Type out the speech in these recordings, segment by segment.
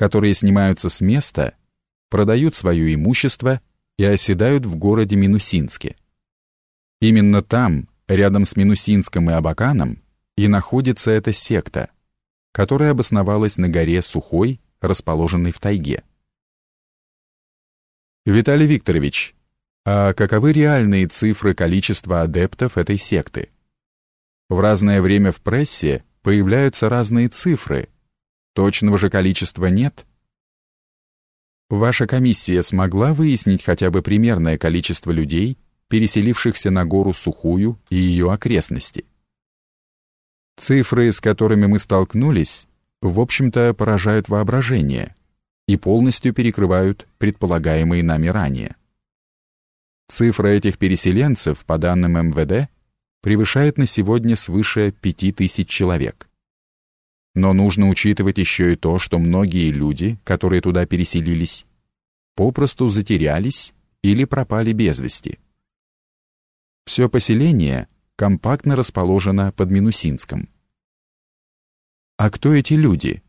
которые снимаются с места, продают свое имущество и оседают в городе Минусинске. Именно там, рядом с Минусинском и Абаканом, и находится эта секта, которая обосновалась на горе Сухой, расположенной в тайге. Виталий Викторович, а каковы реальные цифры количества адептов этой секты? В разное время в прессе появляются разные цифры. Точного же количества нет. Ваша комиссия смогла выяснить хотя бы примерное количество людей, переселившихся на гору Сухую и ее окрестности? Цифры, с которыми мы столкнулись, в общем-то поражают воображение и полностью перекрывают предполагаемые нами ранее. Цифра этих переселенцев, по данным МВД, превышает на сегодня свыше 5000 человек. Но нужно учитывать еще и то, что многие люди, которые туда переселились, попросту затерялись или пропали без вести. Все поселение компактно расположено под Минусинском. А кто эти люди?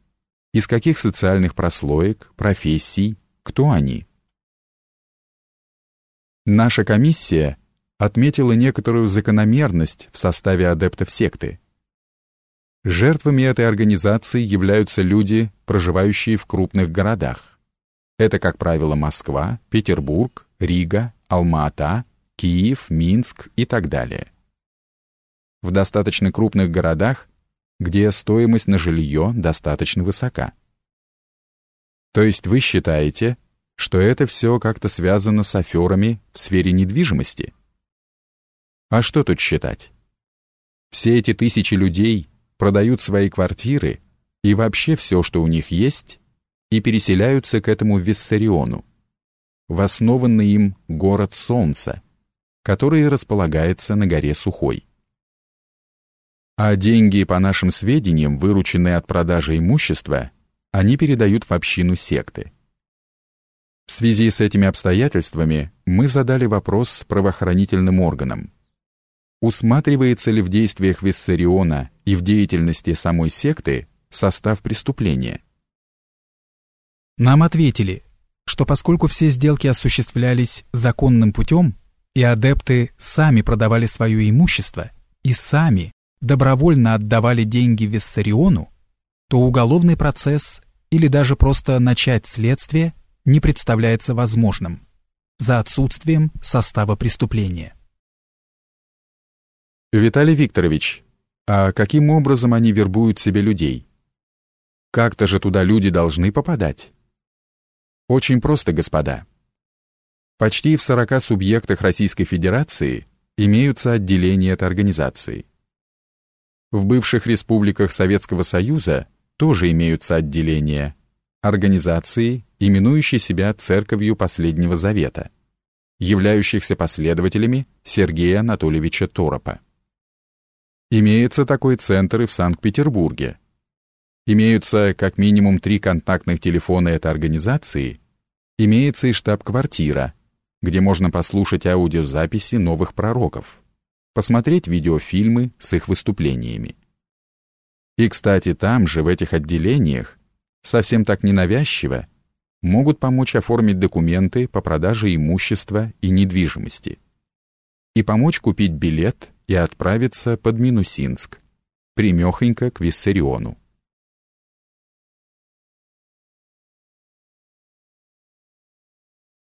Из каких социальных прослоек, профессий, кто они? Наша комиссия отметила некоторую закономерность в составе адептов секты. Жертвами этой организации являются люди, проживающие в крупных городах. Это, как правило, Москва, Петербург, Рига, Алма-Ата, Киев, Минск и так далее в достаточно крупных городах, где стоимость на жилье достаточно высока. То есть вы считаете, что это все как-то связано с аферами в сфере недвижимости? А что тут считать? Все эти тысячи людей продают свои квартиры и вообще все, что у них есть, и переселяются к этому Виссариону, в основанный им город Солнца, который располагается на горе Сухой а деньги, по нашим сведениям, вырученные от продажи имущества, они передают в общину секты. В связи с этими обстоятельствами мы задали вопрос правоохранительным органам. Усматривается ли в действиях Виссариона и в деятельности самой секты состав преступления? Нам ответили, что поскольку все сделки осуществлялись законным путем, и адепты сами продавали свое имущество и сами добровольно отдавали деньги Виссариону, то уголовный процесс или даже просто начать следствие не представляется возможным за отсутствием состава преступления. Виталий Викторович, а каким образом они вербуют себе людей? Как-то же туда люди должны попадать. Очень просто, господа. Почти в 40 субъектах Российской Федерации имеются отделения этой организации. В бывших республиках Советского Союза тоже имеются отделения, организации, именующие себя Церковью Последнего Завета, являющихся последователями Сергея Анатольевича Торопа. Имеется такой центр и в Санкт-Петербурге. Имеются как минимум три контактных телефона этой организации, имеется и штаб-квартира, где можно послушать аудиозаписи новых пророков посмотреть видеофильмы с их выступлениями. И, кстати, там же, в этих отделениях, совсем так ненавязчиво, могут помочь оформить документы по продаже имущества и недвижимости и помочь купить билет и отправиться под Минусинск, примехонько к Виссариону.